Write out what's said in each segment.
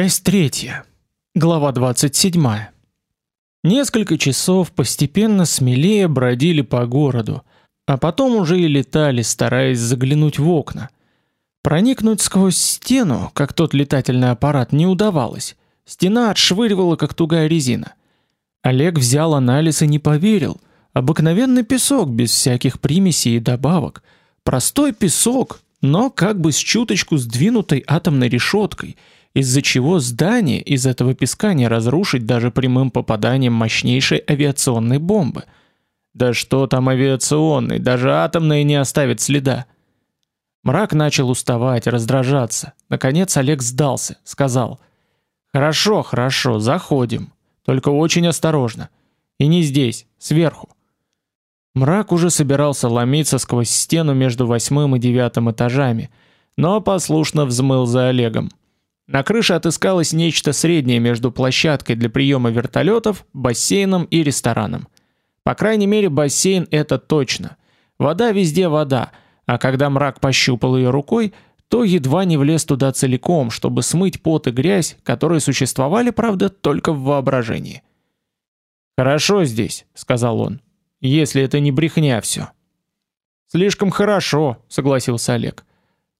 Часть третья. Глава 27. Несколько часов постепенно смелее бродили по городу, а потом уже и летали, стараясь заглянуть в окна. Проникнуть сквозь стену, как тот летательный аппарат, не удавалось. Стена отшвыривала, как тугая резина. Олег взял анализ и не поверил. Обыкновенный песок без всяких примесей и добавок. Простой песок, но как бы с чуточку сдвинутой атомной решеткой – из-за чего здание из этого песка не разрушить даже прямым попаданием мощнейшей авиационной бомбы. Да что там авиационной, даже атомной не оставит следа. Мрак начал уставать, раздражаться. Наконец Олег сдался, сказал: "Хорошо, хорошо, заходим. Только очень осторожно. И не здесь, сверху". Мрак уже собирался ломиться сквозь стену между восьмым и девятым этажами, но послушно взмыл за Олегом. На крыше отыскалось нечто среднее между площадкой для приема вертолетов, бассейном и рестораном. По крайней мере, бассейн это точно. Вода везде вода, а когда мрак пощупал ее рукой, то едва не влез туда целиком, чтобы смыть пот и грязь, которые существовали, правда, только в воображении. Хорошо здесь, сказал он. Если это не брехня все. Слишком хорошо, согласился Олег.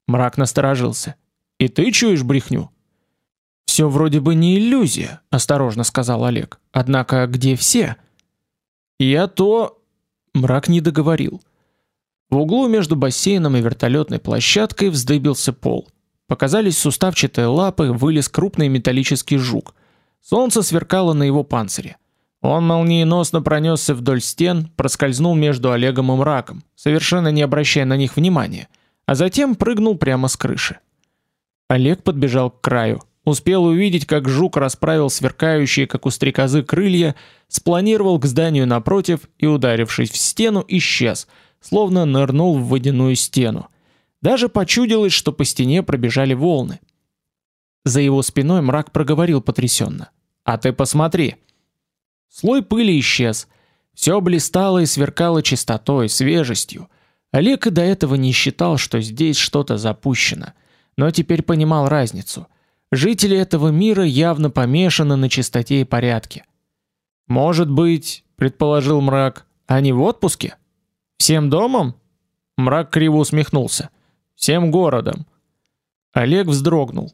Мрак насторожился. И ты чуешь брехню? Все вроде бы не иллюзия, осторожно сказал Олег. Однако где все? Я то мрак не договорил. В углу между бассейном и вертолетной площадкой вздыбился пол. Показались суставчатые лапы, вылез крупный металлический жук. Солнце сверкало на его панцире. Он молниеносно пронесся вдоль стен, проскользнул между Олегом и мраком, совершенно не обращая на них внимания, а затем прыгнул прямо с крыши. Олег подбежал к краю. Успел увидеть, как жук расправил сверкающие, как у стрекозы, крылья, спланировал к зданию напротив и, ударившись в стену, исчез, словно нырнул в водяную стену. Даже почудилось, что по стене пробежали волны. За его спиной мрак проговорил потрясенно: "А ты посмотри". Слой пыли исчез. Все блистало и сверкало чистотой, свежестью. Олег и до этого не считал, что здесь что-то запущено, но теперь понимал разницу. Жители этого мира явно помешаны на чистоте и порядке. Может быть, предположил мрак, они в отпуске? Всем домом? Мрак криво усмехнулся. Всем городом. Олег вздрогнул.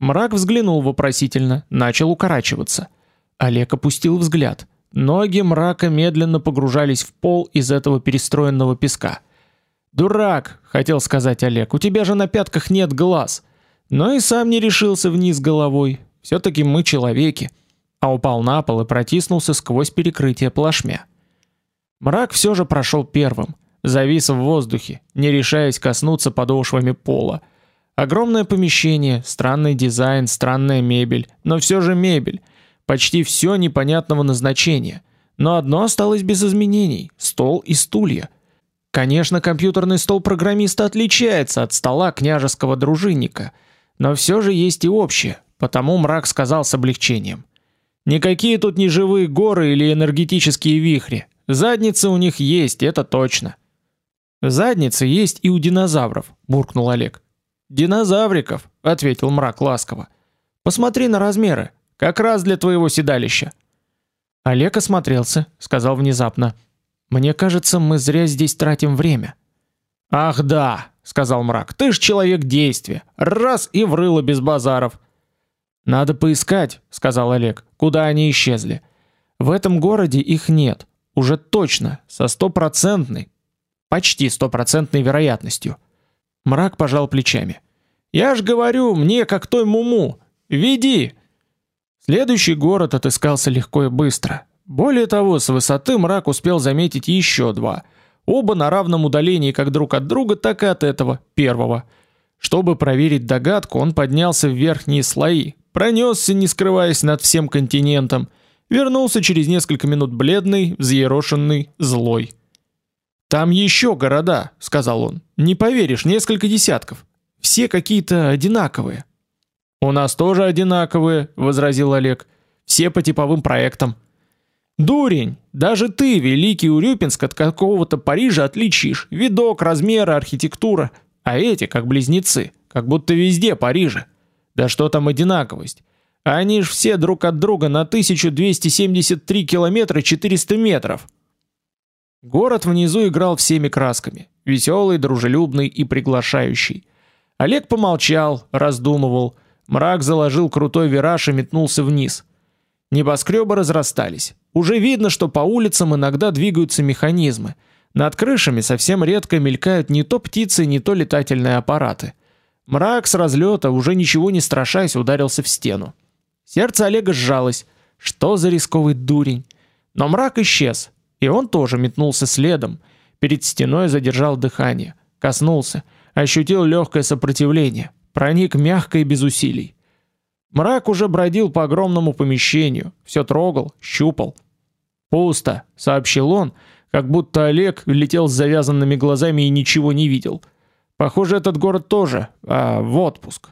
Мрак взглянул вопросительно, начал укорачиваться. Олег опустил взгляд. Ноги мрака медленно погружались в пол из этого перестроенного песка. Дурак, хотел сказать Олег. У тебя же на пятках нет глаз но и сам не решился вниз головой. все таки мы человеки. А упал на пол и протиснулся сквозь перекрытие плашмя. Мрак все же прошел первым, завис в воздухе, не решаясь коснуться подошвами пола. Огромное помещение, странный дизайн, странная мебель, но все же мебель. Почти все непонятного назначения. Но одно осталось без изменений стол и стулья. Конечно, компьютерный стол программиста отличается от стола княжеского дружинника. Но все же есть и общее, потому мрак сказал с облегчением: никакие тут не живые горы или энергетические вихри. Задницы у них есть, это точно. Задницы есть и у динозавров, буркнул Олег. Динозавриков, ответил мрак ласково. Посмотри на размеры, как раз для твоего седалища. Олег осмотрелся, сказал внезапно: "Мне кажется, мы зря здесь тратим время". Ах, да, сказал мрак. Ты ж человек действия. Раз и врыло без базаров. Надо поискать, сказал Олег. Куда они исчезли? В этом городе их нет, уже точно, со стопроцентной, почти стопроцентной вероятностью. Мрак пожал плечами. Я ж говорю, мне как той муму. Веди. Следующий город отыскался легко и быстро. Более того, с высоты мрак успел заметить еще два. Оба на равном удалении как друг от друга, так и от этого, первого. Чтобы проверить догадку, он поднялся в верхние слои, пронесся, не скрываясь над всем континентом, вернулся через несколько минут бледный, взъерошенный, злой. Там еще города, сказал он. Не поверишь, несколько десятков. Все какие-то одинаковые. У нас тоже одинаковые, возразил Олег. Все по типовым проектам. Дурень, даже ты, великий Урюпинск, от какого-то Парижа отличишь. Видок, размеры, архитектура. А эти, как близнецы, как будто везде Парижа. Да что там одинаковость? Они ж все друг от друга на 1273 километра 400 метров. Город внизу играл всеми красками: веселый, дружелюбный и приглашающий. Олег помолчал, раздумывал. Мрак заложил крутой вираж и метнулся вниз. Небоскребы разрастались. Уже видно, что по улицам иногда двигаются механизмы. Над крышами совсем редко мелькают не то птицы, не то летательные аппараты. Мрак с разлета, уже ничего не страшась, ударился в стену. Сердце Олега сжалось. Что за рисковый дурень? Но мрак исчез, и он тоже метнулся следом. Перед стеной задержал дыхание, коснулся, ощутил легкое сопротивление, проник мягко и без усилий. Мрак уже бродил по огромному помещению, все трогал, щупал. "Пусто", сообщил он, как будто Олег летел с завязанными глазами и ничего не видел. Похоже, этот город тоже, а в отпуск.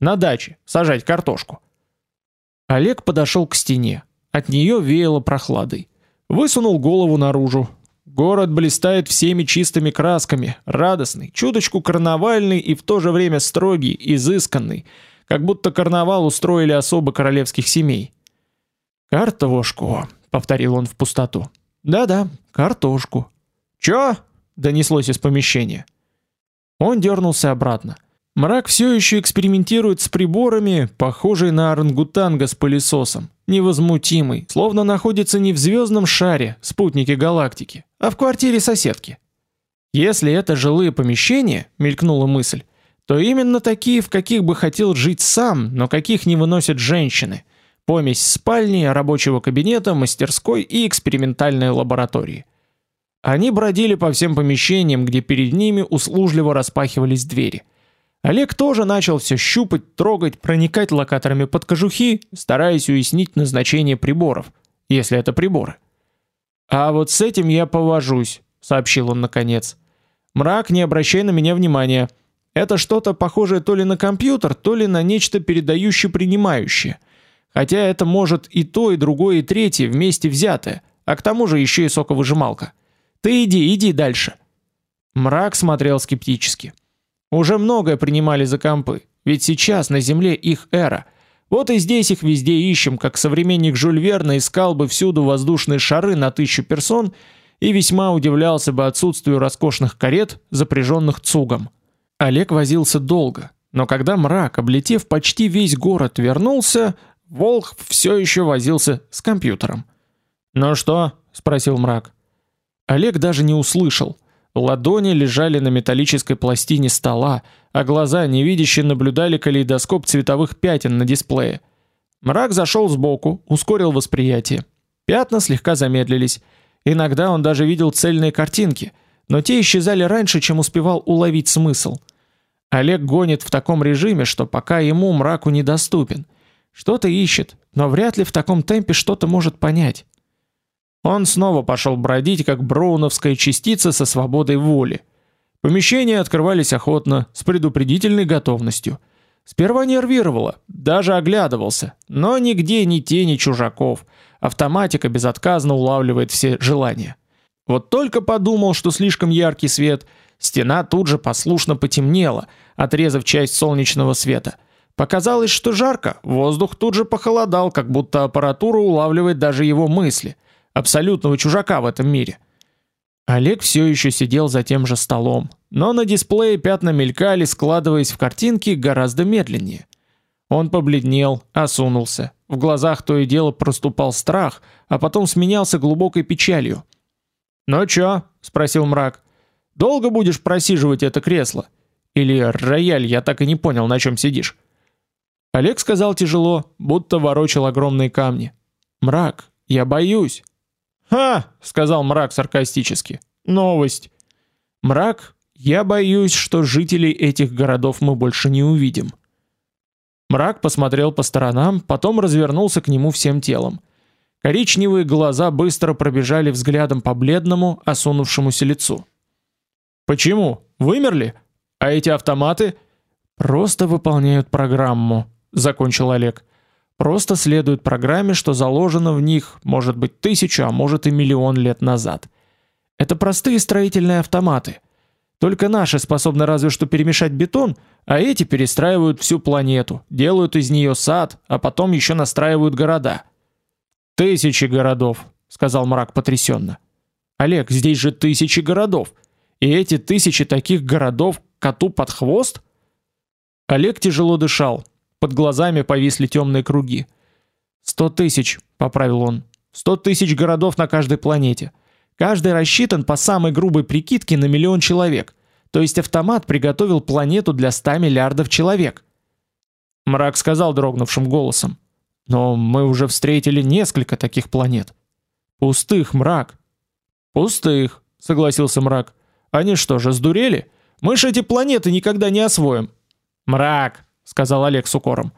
На даче сажать картошку. Олег подошел к стене. От нее веяло прохладой. Высунул голову наружу. Город блистает всеми чистыми красками, радостный, чуточку карнавальный и в то же время строгий, изысканный, как будто карнавал устроили особо королевских семей. Картошку, повторил он в пустоту. Да-да, картошку. Чё? донеслось из помещения. Он дернулся обратно. Мрак все еще экспериментирует с приборами, похожий на орангутанга с пылесосом, невозмутимый, словно находится не в звездном шаре, спутнике галактики, а в квартире соседки. Если это жилые помещения, мелькнула мысль, то именно такие, в каких бы хотел жить сам, но каких не выносят женщины. Помесь спальни, рабочего кабинета, мастерской и экспериментальной лаборатории. Они бродили по всем помещениям, где перед ними услужливо распахивались двери. Олег тоже начал все щупать, трогать, проникать локаторами под кожухи, стараясь уяснить назначение приборов, если это приборы. А вот с этим я повожусь, сообщил он наконец. Мрак, не обращай на меня внимания. Это что-то похожее то ли на компьютер, то ли на нечто передающее принимающее. Хотя это может и то, и другое, и третье вместе взятое, а к тому же еще и соковыжималка. Ты иди, иди дальше. Мрак смотрел скептически. Уже многое принимали за компы, ведь сейчас на Земле их эра. Вот и здесь их везде ищем, как современник Жюль Верна искал бы всюду воздушные шары на тысячу персон и весьма удивлялся бы отсутствию роскошных карет, запряженных цугом. Олег возился долго, но когда мрак, облетев почти весь город, вернулся, Волх все еще возился с компьютером. "Ну что?" спросил мрак. Олег даже не услышал. Ладони лежали на металлической пластине стола, а глаза невидяще наблюдали калейдоскоп цветовых пятен на дисплее. Мрак зашел сбоку, ускорил восприятие. Пятна слегка замедлились. Иногда он даже видел цельные картинки, но те исчезали раньше, чем успевал уловить смысл. Олег гонит в таком режиме, что пока ему мраку недоступен. Что-то ищет, но вряд ли в таком темпе что-то может понять. Он снова пошел бродить, как броуновская частица со свободой воли. Помещения открывались охотно, с предупредительной готовностью. Сперва нервировало, даже оглядывался, но нигде ни тени чужаков. Автоматика безотказно улавливает все желания. Вот только подумал, что слишком яркий свет, стена тут же послушно потемнела, отрезав часть солнечного света. Показалось, что жарко, воздух тут же похолодал, как будто аппаратура улавливает даже его мысли – абсолютного чужака в этом мире. Олег все еще сидел за тем же столом, но на дисплее пятна мелькали, складываясь в картинки гораздо медленнее. Он побледнел, осунулся. В глазах то и дело проступал страх, а потом сменялся глубокой печалью. "Ну чё?" спросил мрак. "Долго будешь просиживать это кресло? Или рояль, я так и не понял, на чем сидишь?" Олег сказал тяжело, будто ворочал огромные камни. "Мрак, я боюсь". «Ха!» — сказал мрак саркастически. «Новость!» «Мрак, я боюсь, что жителей этих городов мы больше не увидим». Мрак посмотрел по сторонам, потом развернулся к нему всем телом. Коричневые глаза быстро пробежали взглядом по бледному, осунувшемуся лицу. «Почему? Вымерли? А эти автоматы?» «Просто выполняют программу», — закончил Олег. Просто следуют программе, что заложено в них, может быть, тысячу, а может и миллион лет назад. Это простые строительные автоматы. Только наши способны разве что перемешать бетон, а эти перестраивают всю планету, делают из нее сад, а потом еще настраивают города. Тысячи городов, сказал мрак потрясенно. Олег, здесь же тысячи городов. И эти тысячи таких городов коту под хвост? Олег тяжело дышал. Под глазами повисли темные круги. «Сто тысяч», — поправил он. «Сто тысяч городов на каждой планете. Каждый рассчитан по самой грубой прикидке на миллион человек. То есть автомат приготовил планету для 100 миллиардов человек. Мрак сказал дрогнувшим голосом: "Но мы уже встретили несколько таких планет. Пустых, мрак. Пустых", согласился мрак. "Они что же сдурели? Мы ж эти планеты никогда не освоим". "Мрак", сказал Олег с укором.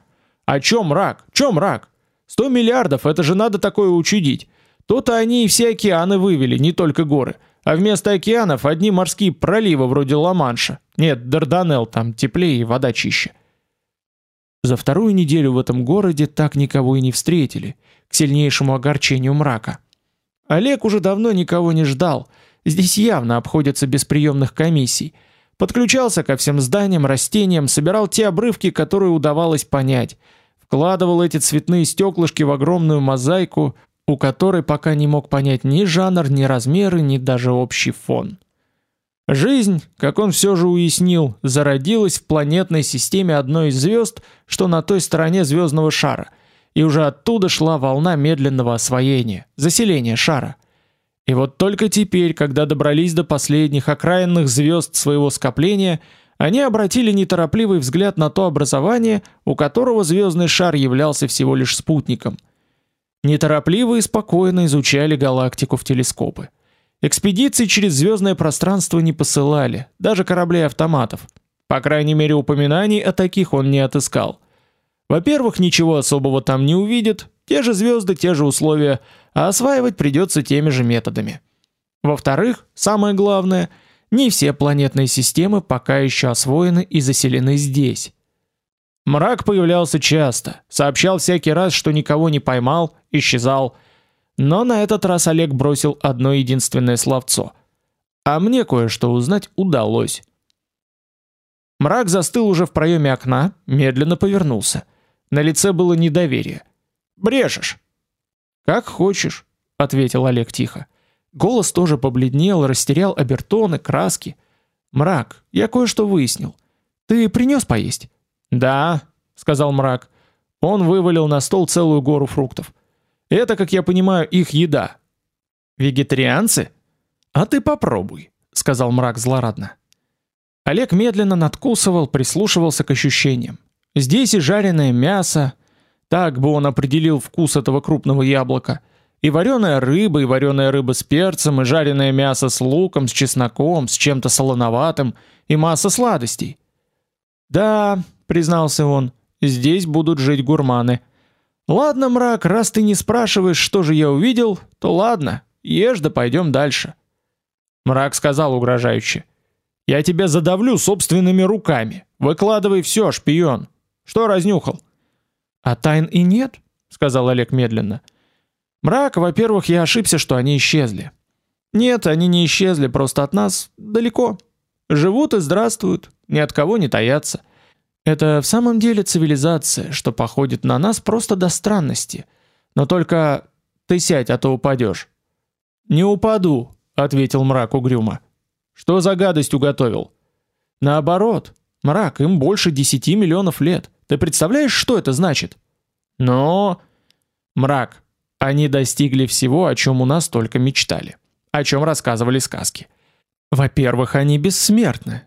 "А чё мрак? Чё мрак? 100 миллиардов это же надо такое учудить. То-то они и все океаны вывели, не только горы. А вместо океанов одни морские проливы вроде Ла-Манша. Нет, Дарданелл там теплее и вода чище. За вторую неделю в этом городе так никого и не встретили, к сильнейшему огорчению мрака. Олег уже давно никого не ждал. Здесь явно обходятся без приемных комиссий. Подключался ко всем зданиям, растениям, собирал те обрывки, которые удавалось понять. Вкладывал эти цветные стеклышки в огромную мозаику, у которой пока не мог понять ни жанр, ни размеры, ни даже общий фон. Жизнь, как он все же уяснил, зародилась в планетной системе одной из звезд, что на той стороне звездного шара, и уже оттуда шла волна медленного освоения, заселения шара. И вот только теперь, когда добрались до последних окраинных звезд своего скопления, они обратили неторопливый взгляд на то образование, у которого звездный шар являлся всего лишь спутником – неторопливо и спокойно изучали галактику в телескопы. Экспедиции через звездное пространство не посылали, даже кораблей-автоматов. По крайней мере, упоминаний о таких он не отыскал. Во-первых, ничего особого там не увидит, те же звезды, те же условия, а осваивать придется теми же методами. Во-вторых, самое главное, не все планетные системы пока еще освоены и заселены здесь. Мрак появлялся часто, сообщал всякий раз, что никого не поймал, исчезал. Но на этот раз Олег бросил одно единственное словцо. А мне кое-что узнать удалось. Мрак застыл уже в проеме окна, медленно повернулся. На лице было недоверие. «Брешешь!» «Как хочешь», — ответил Олег тихо. Голос тоже побледнел, растерял обертоны, краски. «Мрак, я кое-что выяснил. Ты принес поесть?» Да, сказал мрак. Он вывалил на стол целую гору фруктов. Это, как я понимаю, их еда. Вегетарианцы? А ты попробуй, сказал мрак злорадно. Олег медленно надкусывал, прислушивался к ощущениям. Здесь и жареное мясо, так бы он определил вкус этого крупного яблока, и вареная рыба, и вареная рыба с перцем, и жареное мясо с луком, с чесноком, с чем-то солоноватым, и масса сладостей. Да, признался он. Здесь будут жить гурманы. Ладно, мрак, раз ты не спрашиваешь, что же я увидел, то ладно, ешь да пойдем дальше. Мрак сказал угрожающе: "Я тебя задавлю собственными руками. Выкладывай все, шпион. Что разнюхал?" "А тайн и нет", сказал Олег медленно. "Мрак, во-первых, я ошибся, что они исчезли. Нет, они не исчезли, просто от нас далеко. Живут и здравствуют, ни от кого не таятся. Это в самом деле цивилизация, что походит на нас просто до странности. Но только ты сядь, а то упадешь. Не упаду, ответил мрак угрюмо. Что за гадость уготовил? Наоборот, мрак, им больше 10 миллионов лет. Ты представляешь, что это значит? Но мрак, они достигли всего, о чем у нас только мечтали, о чем рассказывали сказки. Во-первых, они бессмертны.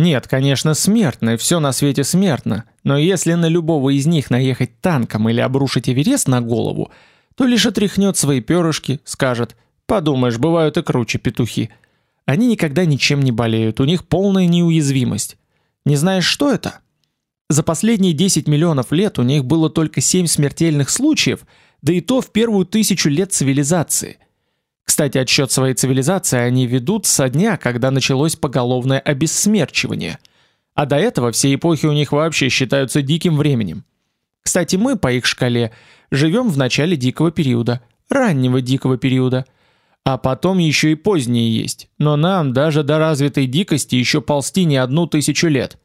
Нет, конечно, смертны, все на свете смертно, но если на любого из них наехать танком или обрушить Эверест на голову, то лишь отряхнет свои перышки, скажет: "Подумаешь, бывают и круче петухи". Они никогда ничем не болеют, у них полная неуязвимость. Не знаешь, что это? За последние 10 миллионов лет у них было только 7 смертельных случаев, да и то в первую тысячу лет цивилизации. Кстати, отсчет своей цивилизации они ведут со дня, когда началось поголовное обессмерчивание. А до этого все эпохи у них вообще считаются диким временем. Кстати, мы по их шкале живем в начале дикого периода, раннего дикого периода. А потом еще и поздние есть, но нам даже до развитой дикости еще ползти не одну тысячу лет.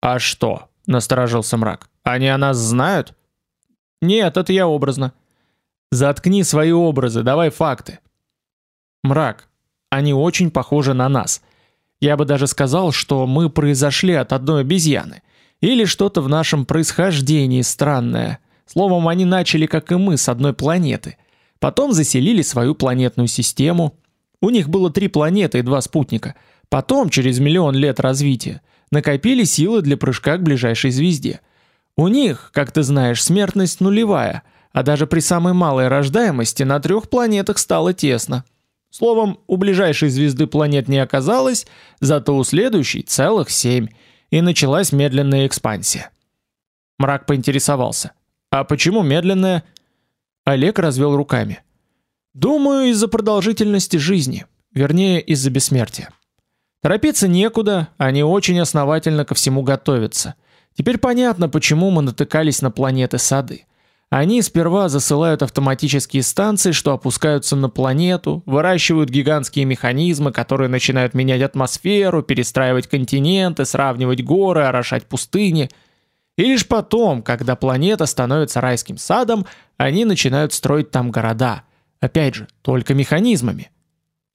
А что? насторожился мрак. Они о нас знают? Нет, это я образно. Заткни свои образы, давай факты. Мрак. Они очень похожи на нас. Я бы даже сказал, что мы произошли от одной обезьяны или что-то в нашем происхождении странное. Словом, они начали, как и мы, с одной планеты. Потом заселили свою планетную систему. У них было три планеты и два спутника. Потом, через миллион лет развития, накопили силы для прыжка к ближайшей звезде. У них, как ты знаешь, смертность нулевая, а даже при самой малой рождаемости на трех планетах стало тесно. Словом, у ближайшей звезды планет не оказалось, зато у следующей целых семь, и началась медленная экспансия. Мрак поинтересовался: "А почему медленная?" Олег развел руками. "Думаю, из-за продолжительности жизни, вернее, из-за бессмертия. Торопиться некуда, они очень основательно ко всему готовятся. Теперь понятно, почему мы натыкались на планеты сады. Они сперва засылают автоматические станции, что опускаются на планету, выращивают гигантские механизмы, которые начинают менять атмосферу, перестраивать континенты, сравнивать горы, орошать пустыни. И лишь потом, когда планета становится райским садом, они начинают строить там города. Опять же, только механизмами.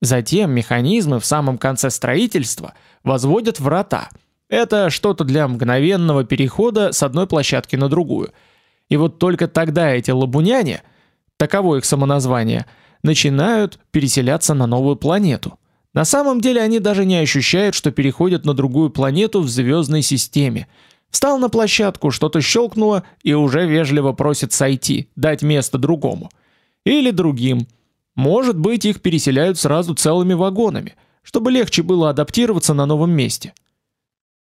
Затем механизмы в самом конце строительства возводят врата. Это что-то для мгновенного перехода с одной площадки на другую – и вот только тогда эти лабуняне, таково их самоназвание, начинают переселяться на новую планету. На самом деле они даже не ощущают, что переходят на другую планету в звездной системе. Встал на площадку, что-то щелкнуло и уже вежливо просит сойти, дать место другому. Или другим. Может быть, их переселяют сразу целыми вагонами, чтобы легче было адаптироваться на новом месте.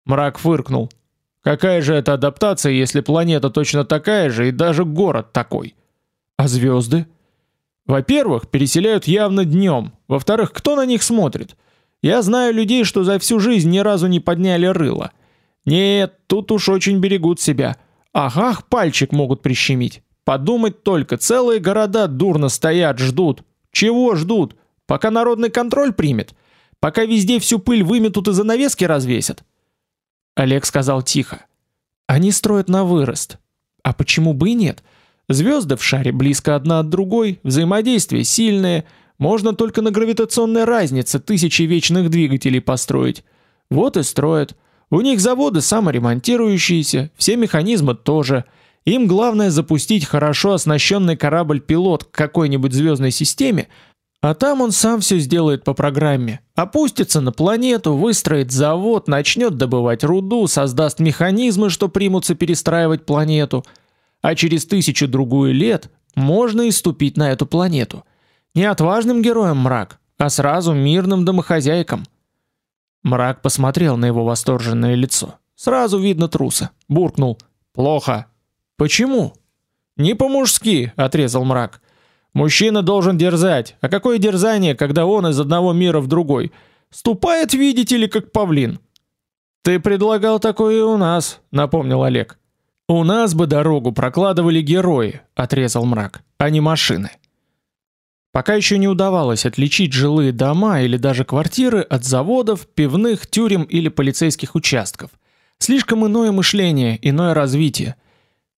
Мрак фыркнул. Какая же это адаптация, если планета точно такая же и даже город такой? А звезды? Во-первых, переселяют явно днем. Во-вторых, кто на них смотрит? Я знаю людей, что за всю жизнь ни разу не подняли рыло. Нет, тут уж очень берегут себя. Ага, пальчик могут прищемить. Подумать только, целые города дурно стоят, ждут. Чего ждут? Пока народный контроль примет? Пока везде всю пыль выметут и занавески развесят? Олег сказал тихо. Они строят на вырост. А почему бы и нет? Звезды в шаре близко одна от другой, взаимодействие сильное, можно только на гравитационной разнице тысячи вечных двигателей построить. Вот и строят. У них заводы саморемонтирующиеся, все механизмы тоже. Им главное запустить хорошо оснащенный корабль-пилот к какой-нибудь звездной системе, а там он сам все сделает по программе. Опустится на планету, выстроит завод, начнет добывать руду, создаст механизмы, что примутся перестраивать планету. А через тысячу другую лет можно и ступить на эту планету. Не отважным героем мрак, а сразу мирным домохозяйкам. Мрак посмотрел на его восторженное лицо. Сразу видно труса. Буркнул: "Плохо". "Почему?" "Не по-мужски", отрезал мрак. Мужчина должен дерзать. А какое дерзание, когда он из одного мира в другой? Ступает, видите ли, как павлин. Ты предлагал такое и у нас, напомнил Олег. У нас бы дорогу прокладывали герои, отрезал мрак, а не машины. Пока еще не удавалось отличить жилые дома или даже квартиры от заводов, пивных, тюрем или полицейских участков. Слишком иное мышление, иное развитие.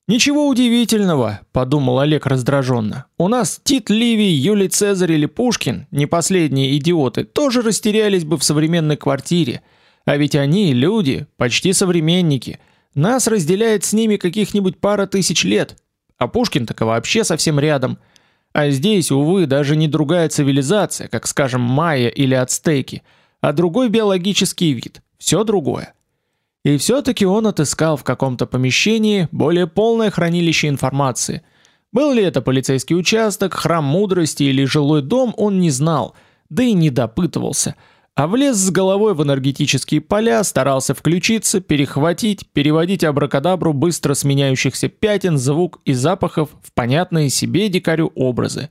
Ничего удивительного, подумал Олег раздраженно. У нас Тит Ливий, Юлий Цезарь или Пушкин, не последние идиоты, тоже растерялись бы в современной квартире. А ведь они люди, почти современники. Нас разделяет с ними каких-нибудь пара тысяч лет. А Пушкин так вообще совсем рядом. А здесь, увы, даже не другая цивилизация, как, скажем, майя или ацтеки, а другой биологический вид. Все другое. И все-таки он отыскал в каком-то помещении более полное хранилище информации. Был ли это полицейский участок, храм мудрости или жилой дом, он не знал, да и не допытывался. А влез с головой в энергетические поля, старался включиться, перехватить, переводить абракадабру быстро сменяющихся пятен, звук и запахов в понятные себе дикарю образы.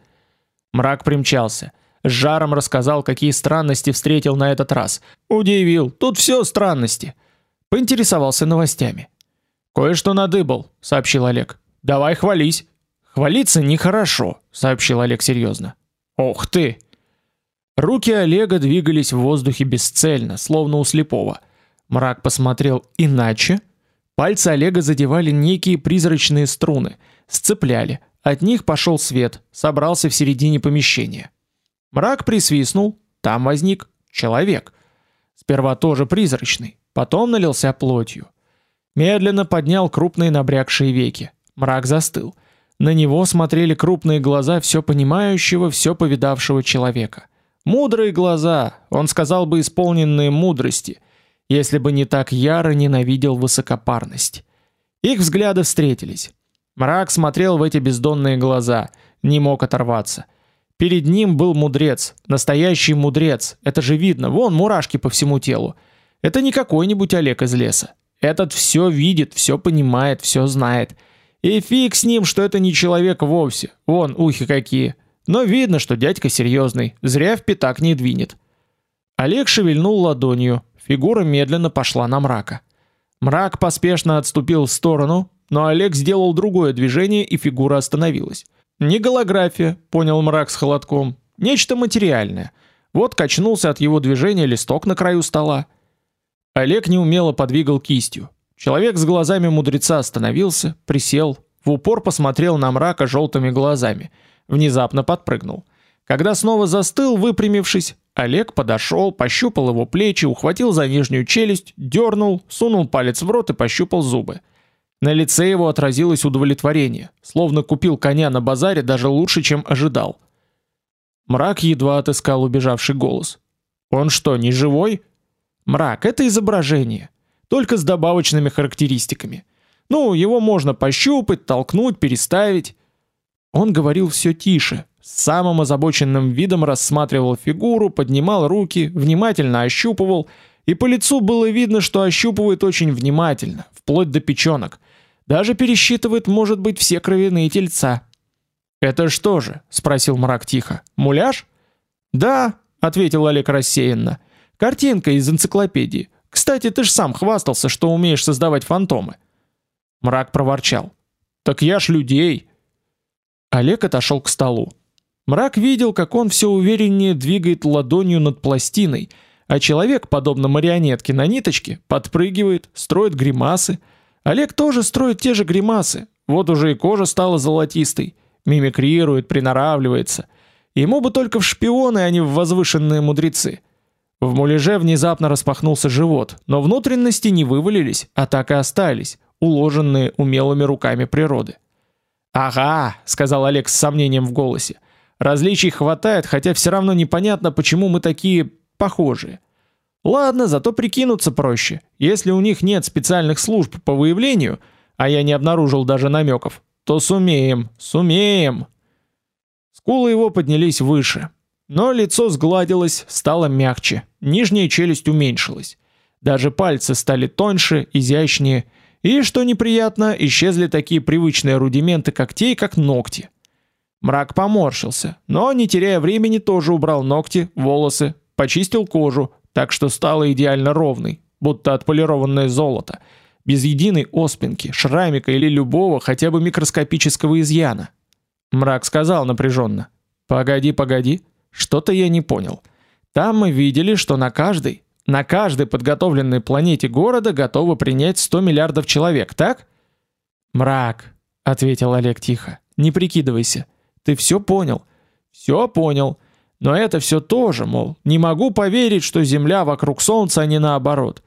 Мрак примчался. С жаром рассказал, какие странности встретил на этот раз. Удивил. Тут все странности. Поинтересовался новостями. Кое-что надыбал, сообщил Олег. Давай хвались. Хвалиться нехорошо, сообщил Олег серьезно. Ох ты. Руки Олега двигались в воздухе бесцельно, словно у слепого. Мрак посмотрел иначе. Пальцы Олега задевали некие призрачные струны, сцепляли. От них пошел свет, собрался в середине помещения. Мрак присвистнул, там возник человек. Сперва тоже призрачный, потом налился плотью. Медленно поднял крупные набрякшие веки. Мрак застыл. На него смотрели крупные глаза все понимающего, все повидавшего человека. Мудрые глаза, он сказал бы исполненные мудрости, если бы не так яро ненавидел высокопарность. Их взгляды встретились. Мрак смотрел в эти бездонные глаза, не мог оторваться. Перед ним был мудрец, настоящий мудрец. Это же видно, вон мурашки по всему телу. Это не какой-нибудь Олег из леса. Этот все видит, все понимает, все знает. И фиг с ним, что это не человек вовсе. Вон ухи какие. Но видно, что дядька серьезный, зря в пятак не двинет. Олег шевельнул ладонью, фигура медленно пошла на мрака. Мрак поспешно отступил в сторону, но Олег сделал другое движение, и фигура остановилась. Не голография, понял мрак с холодком, нечто материальное. Вот качнулся от его движения листок на краю стола. Олег неумело подвигал кистью. Человек с глазами мудреца остановился, присел, в упор посмотрел на мрака желтыми глазами – внезапно подпрыгнул. Когда снова застыл, выпрямившись, Олег подошел, пощупал его плечи, ухватил за нижнюю челюсть, дернул, сунул палец в рот и пощупал зубы. На лице его отразилось удовлетворение, словно купил коня на базаре даже лучше, чем ожидал. Мрак едва отыскал убежавший голос. Он что, не живой? Мрак это изображение, только с добавочными характеристиками. Ну, его можно пощупать, толкнуть, переставить. Он говорил все тише, с самым озабоченным видом рассматривал фигуру, поднимал руки, внимательно ощупывал, и по лицу было видно, что ощупывает очень внимательно, вплоть до печенок. Даже пересчитывает, может быть, все кровяные тельца. «Это что же?» — спросил мрак тихо. «Муляж?» «Да», — ответил Олег рассеянно. «Картинка из энциклопедии. Кстати, ты ж сам хвастался, что умеешь создавать фантомы». Мрак проворчал. «Так я ж людей. Олег отошел к столу. Мрак видел, как он все увереннее двигает ладонью над пластиной, а человек, подобно марионетке на ниточке, подпрыгивает, строит гримасы. Олег тоже строит те же гримасы. Вот уже и кожа стала золотистой, мимикрирует, приноравливается. Ему бы только в шпионы, а не в возвышенные мудрецы. В муляже внезапно распахнулся живот, но внутренности не вывалились, а так и остались, уложенные умелыми руками природы. «Ага», — сказал Олег с сомнением в голосе. «Различий хватает, хотя все равно непонятно, почему мы такие похожие. Ладно, зато прикинуться проще. Если у них нет специальных служб по выявлению, а я не обнаружил даже намеков, то сумеем, сумеем». Скулы его поднялись выше, но лицо сгладилось, стало мягче, нижняя челюсть уменьшилась. Даже пальцы стали тоньше, изящнее, и, что неприятно, исчезли такие привычные рудименты когтей, как ногти. Мрак поморщился, но, не теряя времени, тоже убрал ногти, волосы, почистил кожу, так что стала идеально ровной, будто отполированное золото, без единой оспинки, шрамика или любого хотя бы микроскопического изъяна. Мрак сказал напряженно: "Погоди, погоди, что-то я не понял. Там мы видели, что на каждой на каждой подготовленной планете города готовы принять 100 миллиардов человек, так? Мрак, ответил Олег тихо. Не прикидывайся. Ты все понял. Все понял. Но это все тоже, мол, не могу поверить, что Земля вокруг Солнца, а не наоборот.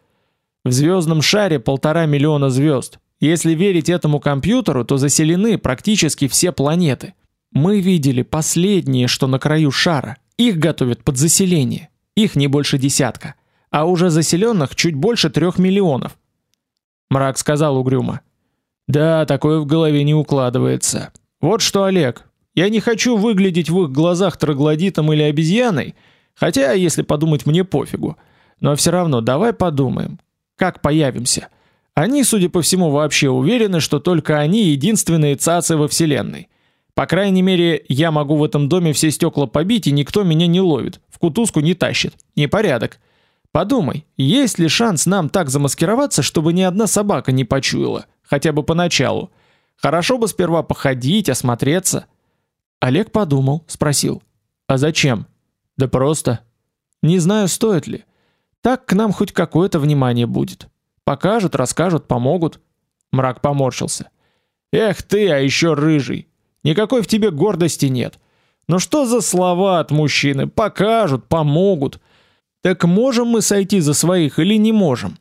В звездном шаре полтора миллиона звезд. Если верить этому компьютеру, то заселены практически все планеты. Мы видели последние, что на краю шара. Их готовят под заселение. Их не больше десятка а уже заселенных чуть больше трех миллионов. Мрак сказал угрюмо: "Да, такое в голове не укладывается. Вот что, Олег, я не хочу выглядеть в их глазах троглодитом или обезьяной, хотя, если подумать, мне пофигу. Но все равно давай подумаем, как появимся. Они, судя по всему, вообще уверены, что только они единственные цацы во вселенной. По крайней мере, я могу в этом доме все стекла побить, и никто меня не ловит, в кутузку не тащит. Непорядок. Подумай, есть ли шанс нам так замаскироваться, чтобы ни одна собака не почуяла, хотя бы поначалу? Хорошо бы сперва походить, осмотреться. Олег подумал, спросил: "А зачем?" Да просто. Не знаю, стоит ли. Так к нам хоть какое-то внимание будет. Покажут, расскажут, помогут. Мрак поморщился. Эх ты, а еще рыжий. Никакой в тебе гордости нет. Ну что за слова от мужчины? Покажут, помогут. Так можем мы сойти за своих или не можем?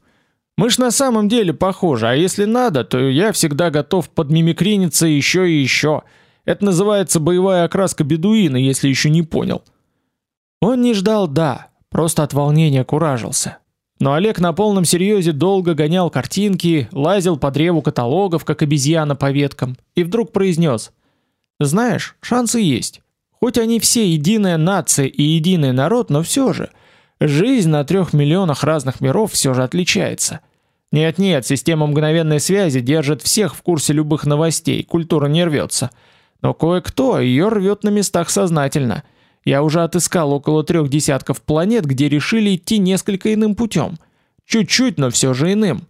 Мы ж на самом деле похожи, а если надо, то я всегда готов подмимикриниться еще и еще. Это называется боевая окраска бедуина, если еще не понял. Он не ждал «да», просто от волнения куражился. Но Олег на полном серьезе долго гонял картинки, лазил по древу каталогов, как обезьяна по веткам, и вдруг произнес «Знаешь, шансы есть. Хоть они все единая нация и единый народ, но все же, жизнь на трех миллионах разных миров все же отличается. Нет-нет, система мгновенной связи держит всех в курсе любых новостей, культура не рвется. Но кое-кто ее рвет на местах сознательно. Я уже отыскал около трех десятков планет, где решили идти несколько иным путем. Чуть-чуть, но все же иным.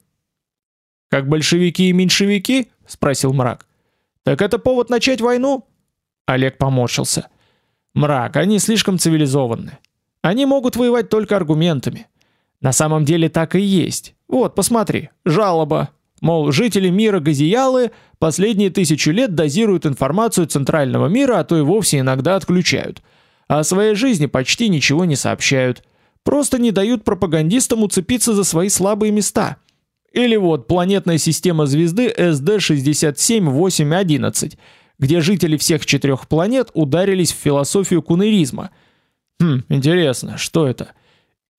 Как большевики и меньшевики? спросил Мрак. Так это повод начать войну? Олег поморщился. Мрак, они слишком цивилизованны. Они могут воевать только аргументами. На самом деле так и есть. Вот, посмотри, жалоба. Мол, жители мира Газиялы последние тысячу лет дозируют информацию центрального мира, а то и вовсе иногда отключают. А о своей жизни почти ничего не сообщают. Просто не дают пропагандистам уцепиться за свои слабые места. Или вот планетная система звезды SD67811, где жители всех четырех планет ударились в философию кунеризма. Хм, интересно, что это?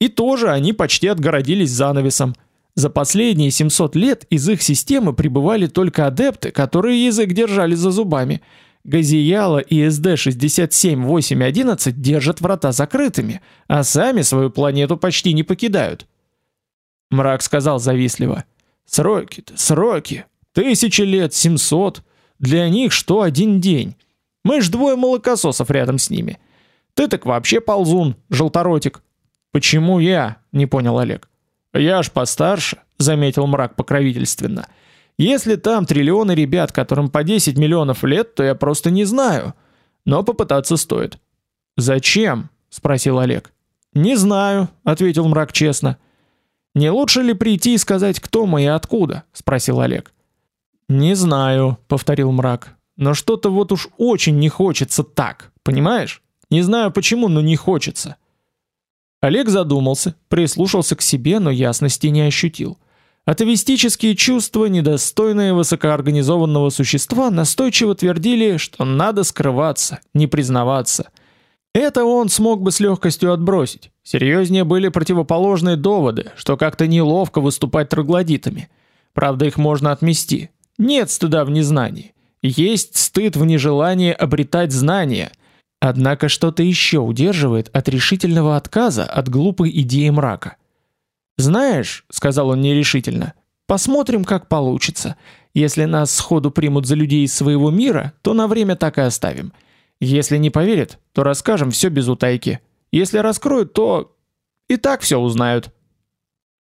И тоже они почти отгородились занавесом. За последние 700 лет из их системы прибывали только адепты, которые язык держали за зубами. Газияла и СД-67811 держат врата закрытыми, а сами свою планету почти не покидают. Мрак сказал завистливо. Сроки-то, сроки. Тысячи лет, 700. Для них что один день. Мы ж двое молокососов рядом с ними. Ты так вообще ползун, желторотик. Почему я? Не понял Олег. Я ж постарше, заметил мрак покровительственно. Если там триллионы ребят, которым по 10 миллионов лет, то я просто не знаю. Но попытаться стоит. Зачем? спросил Олег. Не знаю, ответил мрак честно. Не лучше ли прийти и сказать, кто мы и откуда? спросил Олег. Не знаю, повторил мрак. Но что-то вот уж очень не хочется так, понимаешь? Не знаю почему, но не хочется. Олег задумался, прислушался к себе, но ясности не ощутил. Атовистические чувства, недостойные высокоорганизованного существа, настойчиво твердили, что надо скрываться, не признаваться. Это он смог бы с легкостью отбросить. Серьезнее были противоположные доводы, что как-то неловко выступать троглодитами. Правда, их можно отмести. Нет стыда в незнании. Есть стыд в нежелании обретать знания. Однако что-то еще удерживает от решительного отказа от глупой идеи мрака. «Знаешь», — сказал он нерешительно, — «посмотрим, как получится. Если нас сходу примут за людей из своего мира, то на время так и оставим. Если не поверят, то расскажем все без утайки. Если раскроют, то и так все узнают».